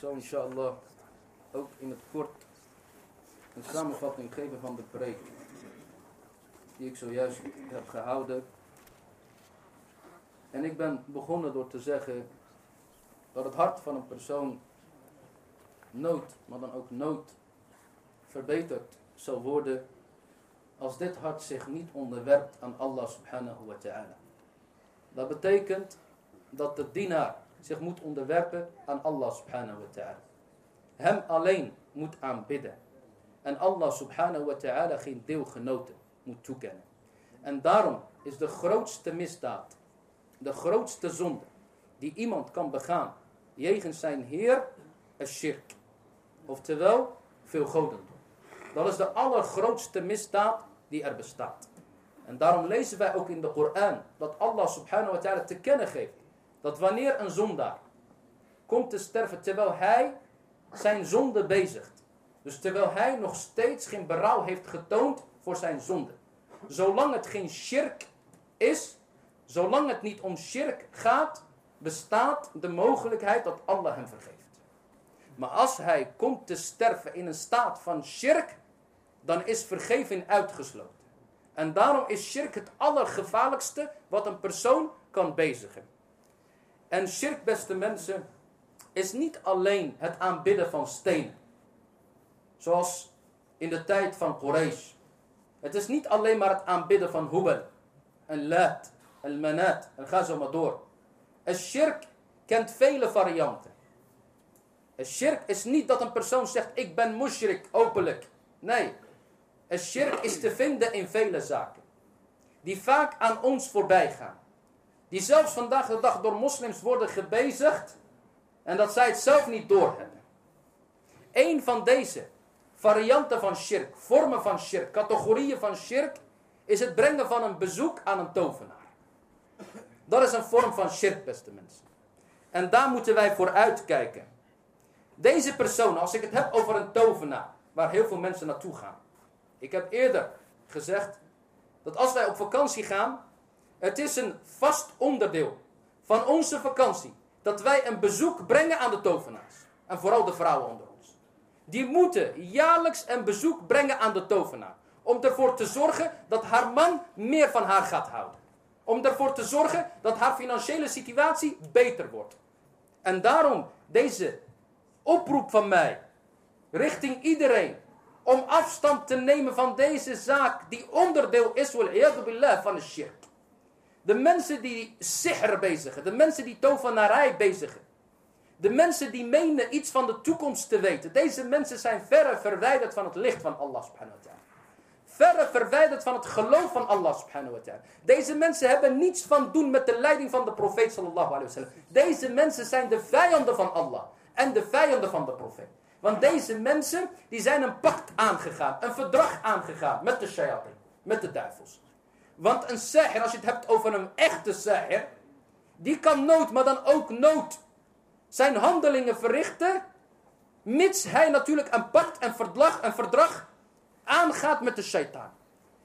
Zal inshallah ook in het kort een samenvatting geven van de preek die ik zojuist heb gehouden. En ik ben begonnen door te zeggen dat het hart van een persoon nood, maar dan ook nood verbeterd zal worden als dit hart zich niet onderwerpt aan Allah subhanahu wa ta'ala. Dat betekent dat de dienaar zich moet onderwerpen aan Allah subhanahu wa ta'ala. Hem alleen moet aanbidden. En Allah subhanahu wa ta'ala geen deelgenoten moet toekennen. En daarom is de grootste misdaad, de grootste zonde die iemand kan begaan jegens zijn Heer, een shirk. Oftewel, veel godendom. Dat is de allergrootste misdaad die er bestaat. En daarom lezen wij ook in de Koran dat Allah subhanahu wa ta'ala te kennen geeft. Dat wanneer een zondaar komt te sterven terwijl hij zijn zonde bezigt. Dus terwijl hij nog steeds geen berouw heeft getoond voor zijn zonde. Zolang het geen shirk is, zolang het niet om shirk gaat, bestaat de mogelijkheid dat Allah hem vergeeft. Maar als hij komt te sterven in een staat van shirk, dan is vergeving uitgesloten. En daarom is shirk het allergevaarlijkste wat een persoon kan bezigen. En shirk, beste mensen, is niet alleen het aanbidden van stenen. Zoals in de tijd van Quraysh. Het is niet alleen maar het aanbidden van Hubal en Lat en Manat en ga zo maar door. Een shirk kent vele varianten. Een shirk is niet dat een persoon zegt ik ben mushrik openlijk. Nee, een shirk is te vinden in vele zaken. Die vaak aan ons voorbij gaan. Die zelfs vandaag de dag door moslims worden gebezigd. En dat zij het zelf niet doorhebben. Een van deze varianten van shirk, vormen van shirk, categorieën van shirk, is het brengen van een bezoek aan een tovenaar. Dat is een vorm van shirk, beste mensen. En daar moeten wij voor uitkijken. Deze persoon, als ik het heb over een tovenaar, waar heel veel mensen naartoe gaan. Ik heb eerder gezegd dat als wij op vakantie gaan, het is een vast onderdeel van onze vakantie dat wij een bezoek brengen aan de tovenaars. En vooral de vrouwen onder ons. Die moeten jaarlijks een bezoek brengen aan de tovenaar. Om ervoor te zorgen dat haar man meer van haar gaat houden. Om ervoor te zorgen dat haar financiële situatie beter wordt. En daarom deze oproep van mij richting iedereen om afstand te nemen van deze zaak die onderdeel is van de shirk. De mensen die sihr bezigen, de mensen die tovenarij bezigen. De mensen die menen iets van de toekomst te weten. Deze mensen zijn verre verwijderd van het licht van Allah subhanahu wa ta'ala. Verre verwijderd van het geloof van Allah subhanahu wa ta'ala. Deze mensen hebben niets van doen met de leiding van de profeet sallallahu alayhi wa. Deze mensen zijn de vijanden van Allah. En de vijanden van de profeet. Want deze mensen, die zijn een pact aangegaan. Een verdrag aangegaan met de shayatin. Met de duivels. Want een sahir, als je het hebt over een echte sahir. Die kan nood, maar dan ook nood. Zijn handelingen verrichten. Mits hij natuurlijk een pact, een verdrag, een verdrag aangaat met de shaitaan.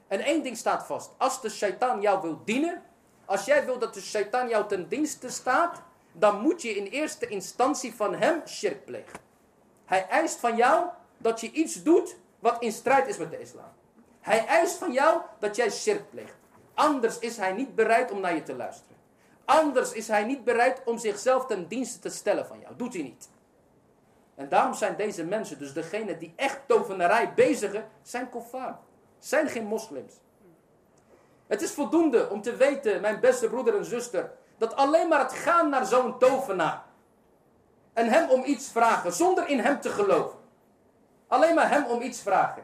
En één ding staat vast. Als de shaitaan jou wil dienen. Als jij wil dat de shaitaan jou ten dienste staat. Dan moet je in eerste instantie van hem shirk plegen. Hij eist van jou dat je iets doet wat in strijd is met de islam. Hij eist van jou dat jij shirk pleegt. Anders is hij niet bereid om naar je te luisteren. Anders is hij niet bereid om zichzelf ten dienste te stellen van jou. Doet hij niet. En daarom zijn deze mensen, dus degene die echt tovenarij bezigen, zijn kofar. Zijn geen moslims. Het is voldoende om te weten, mijn beste broeder en zuster, dat alleen maar het gaan naar zo'n tovenaar en hem om iets vragen zonder in hem te geloven. Alleen maar hem om iets vragen.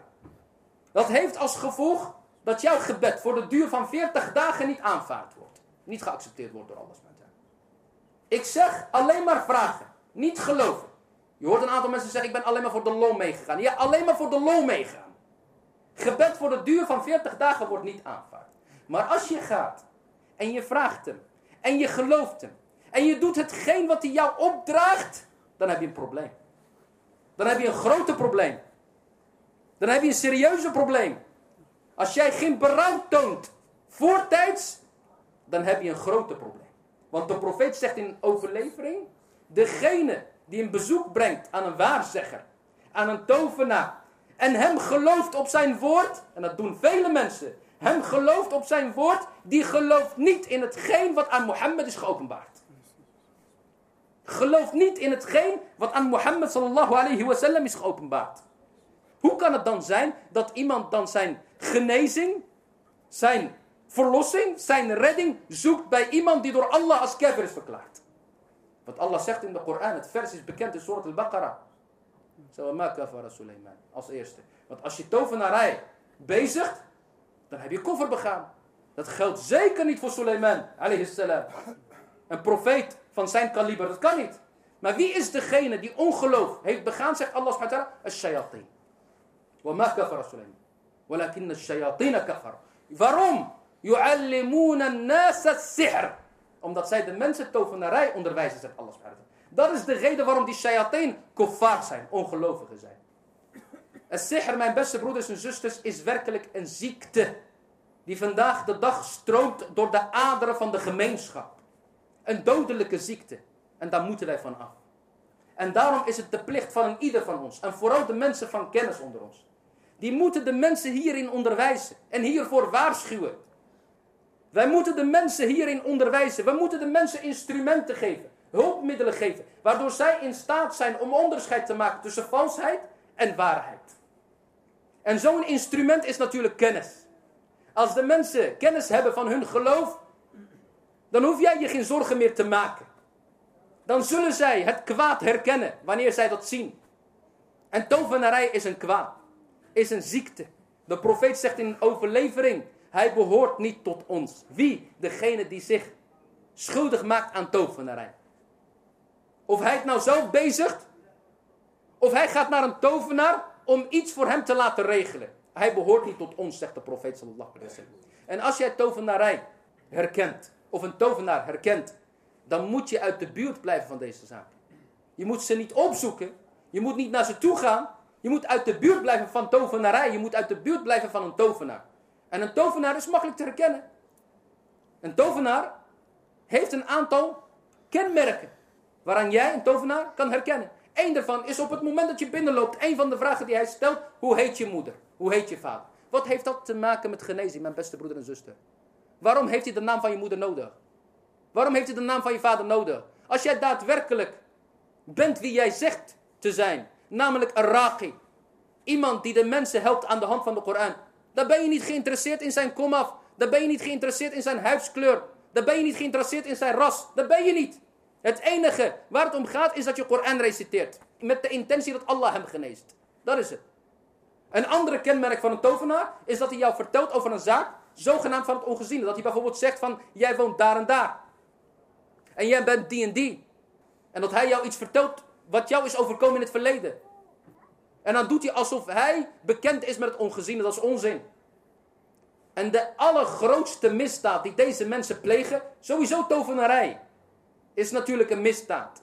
Dat heeft als gevolg dat jouw gebed voor de duur van 40 dagen niet aanvaard wordt. Niet geaccepteerd wordt door alles. Ik zeg alleen maar vragen, niet geloven. Je hoort een aantal mensen zeggen, ik ben alleen maar voor de lol meegegaan. Ja, alleen maar voor de lol meegaan. Gebed voor de duur van 40 dagen wordt niet aanvaard. Maar als je gaat en je vraagt hem en je gelooft hem en je doet hetgeen wat hij jou opdraagt, dan heb je een probleem. Dan heb je een grote probleem. Dan heb je een serieuze probleem. Als jij geen berouw toont voortijds, dan heb je een grote probleem. Want de profeet zegt in overlevering, degene die een bezoek brengt aan een waarzegger, aan een tovenaar, en hem gelooft op zijn woord, en dat doen vele mensen, hem gelooft op zijn woord, die gelooft niet in hetgeen wat aan Mohammed is geopenbaard. Gelooft niet in hetgeen wat aan Mohammed sallallahu alayhi wasallam is geopenbaard. Hoe kan het dan zijn dat iemand dan zijn genezing, zijn verlossing, zijn redding zoekt bij iemand die door Allah als kafir is verklaard? Wat Allah zegt in de Koran, het vers is bekend in Surat al-Baqarah. Sawama kafara Suleiman, als eerste. Want als je tovenarij bezigt, dan heb je koffer begaan. Dat geldt zeker niet voor Suleiman, salam. Een profeet van zijn kaliber, dat kan niet. Maar wie is degene die ongeloof heeft begaan, zegt Allah subhanahu wa ta'ala. وما كفر سليمان ولكن الشياطين كفروا waarom يعلمون الناس السحر omdat zij de mensen tovenarij onderwijzen zegt Allah subhanahu dat is de reden waarom die shayateen kuffar zijn ongelovigen zijn het sihr mijn beste broeders en zusters is werkelijk een ziekte die vandaag de dag stroomt door de aderen van de gemeenschap een dodelijke ziekte en daar moeten wij van af en daarom is het de plicht van een ieder van ons en vooral de mensen van kennis onder ons die moeten de mensen hierin onderwijzen en hiervoor waarschuwen. Wij moeten de mensen hierin onderwijzen. We moeten de mensen instrumenten geven, hulpmiddelen geven, waardoor zij in staat zijn om onderscheid te maken tussen valsheid en waarheid. En zo'n instrument is natuurlijk kennis. Als de mensen kennis hebben van hun geloof, dan hoef jij je geen zorgen meer te maken. Dan zullen zij het kwaad herkennen wanneer zij dat zien. En tovenarij is een kwaad is een ziekte. De profeet zegt in een overlevering, hij behoort niet tot ons. Wie? Degene die zich schuldig maakt aan tovenarij. Of hij het nou zelf bezigt, of hij gaat naar een tovenaar om iets voor hem te laten regelen. Hij behoort niet tot ons, zegt de profeet sallallahu alaihi. En als jij tovenarij herkent, of een tovenaar herkent, dan moet je uit de buurt blijven van deze zaak. Je moet ze niet opzoeken, je moet niet naar ze toe gaan, je moet uit de buurt blijven van tovenarij. Je moet uit de buurt blijven van een tovenaar. En een tovenaar is makkelijk te herkennen. Een tovenaar heeft een aantal kenmerken. Waaraan jij een tovenaar kan herkennen. Eén daarvan is op het moment dat je binnenloopt. Een van de vragen die hij stelt. Hoe heet je moeder? Hoe heet je vader? Wat heeft dat te maken met genezing, mijn beste broeder en zuster? Waarom heeft hij de naam van je moeder nodig? Waarom heeft hij de naam van je vader nodig? Als jij daadwerkelijk bent wie jij zegt te zijn. Namelijk een raqi. Iemand die de mensen helpt aan de hand van de Koran. Dan ben je niet geïnteresseerd in zijn komaf. Dan ben je niet geïnteresseerd in zijn huidskleur. Dan ben je niet geïnteresseerd in zijn ras. Dat ben je niet. Het enige waar het om gaat is dat je Koran reciteert. Met de intentie dat Allah hem geneest. Dat is het. Een andere kenmerk van een tovenaar is dat hij jou vertelt over een zaak, zogenaamd van het ongeziene. Dat hij bijvoorbeeld zegt van, jij woont daar en daar. En jij bent die en die. En dat hij jou iets vertelt wat jou is overkomen in het verleden. En dan doet hij alsof hij bekend is met het ongeziene. Dat is onzin. En de allergrootste misdaad die deze mensen plegen, sowieso tovenarij, is natuurlijk een misdaad.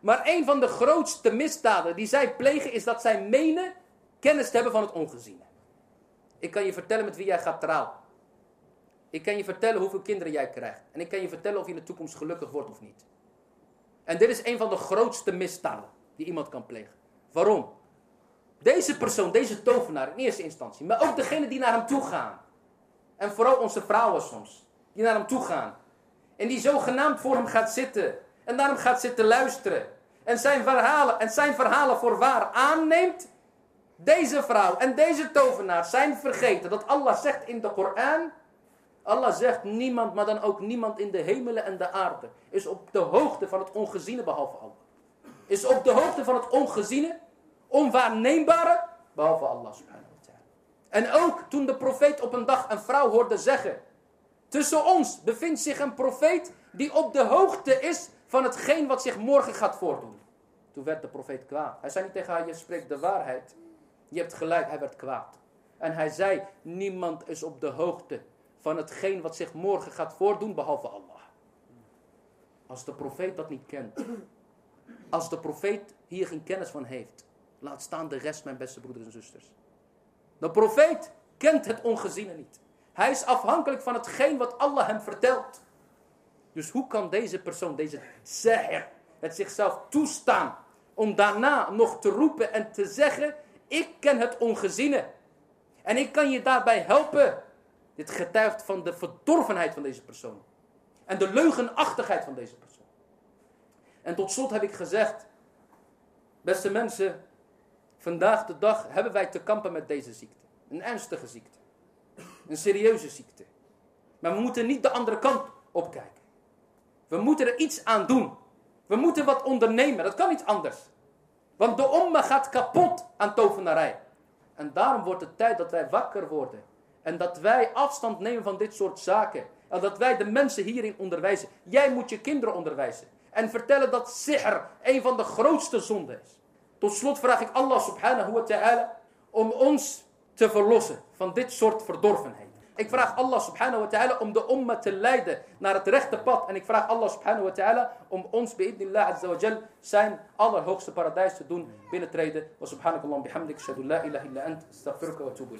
Maar een van de grootste misdaden die zij plegen is dat zij menen kennis te hebben van het ongeziene. Ik kan je vertellen met wie jij gaat trouwen. Ik kan je vertellen hoeveel kinderen jij krijgt. En ik kan je vertellen of je in de toekomst gelukkig wordt of niet. En dit is een van de grootste misdaden die iemand kan plegen. Waarom? Deze persoon, deze tovenaar in eerste instantie, maar ook degene die naar hem toe gaan. En vooral onze vrouwen soms, die naar hem toe gaan. En die zogenaamd voor hem gaat zitten. En naar hem gaat zitten luisteren. En zijn verhalen, en zijn verhalen voor waar aanneemt. Deze vrouw en deze tovenaar zijn vergeten dat Allah zegt in de Koran. Allah zegt niemand, maar dan ook niemand in de hemelen en de aarde is op de hoogte van het ongeziene behalve Allah. Is op de hoogte van het ongeziene, onwaarneembare, behalve Allah subhanahu wa ta'ala. En ook toen de profeet op een dag een vrouw hoorde zeggen, tussen ons bevindt zich een profeet die op de hoogte is van hetgeen wat zich morgen gaat voordoen. Toen werd de profeet kwaad. Hij zei niet tegen haar, je spreekt de waarheid. Je hebt gelijk, hij werd kwaad. En hij zei, niemand is op de hoogte van hetgeen wat zich morgen gaat voordoen, behalve Allah. Als de profeet dat niet kent. Als de profeet hier geen kennis van heeft. Laat staan de rest, mijn beste broeders en zusters. De profeet kent het ongeziene niet. Hij is afhankelijk van hetgeen wat Allah hem vertelt. Dus hoe kan deze persoon, deze zeher, het zichzelf toestaan om daarna nog te roepen en te zeggen, ik ken het ongeziene. En ik kan je daarbij helpen. Dit getuigt van de verdorvenheid van deze persoon. En de leugenachtigheid van deze persoon. En tot slot heb ik gezegd, beste mensen, vandaag de dag hebben wij te kampen met deze ziekte. Een ernstige ziekte. Een serieuze ziekte. Maar we moeten niet de andere kant opkijken. We moeten er iets aan doen. We moeten wat ondernemen. Dat kan niet anders. Want de omma gaat kapot aan tovenarij. En daarom wordt het tijd dat wij wakker worden. En dat wij afstand nemen van dit soort zaken. En dat wij de mensen hierin onderwijzen. Jij moet je kinderen onderwijzen. En vertellen dat sihr een van de grootste zonden is. Tot slot vraag ik Allah subhanahu wa ta'ala om ons te verlossen van dit soort verdorvenheid. Ik vraag Allah subhanahu wa ta'ala om de umma te leiden naar het rechte pad. En ik vraag Allah subhanahu wa ta'ala om ons bi'idnillah azza wa jal zijn allerhoogste paradijs te doen binnentreden. Wa subhanakallah bihamdik, shadu la ilaha illa ant, astaghfiruka wa tubu.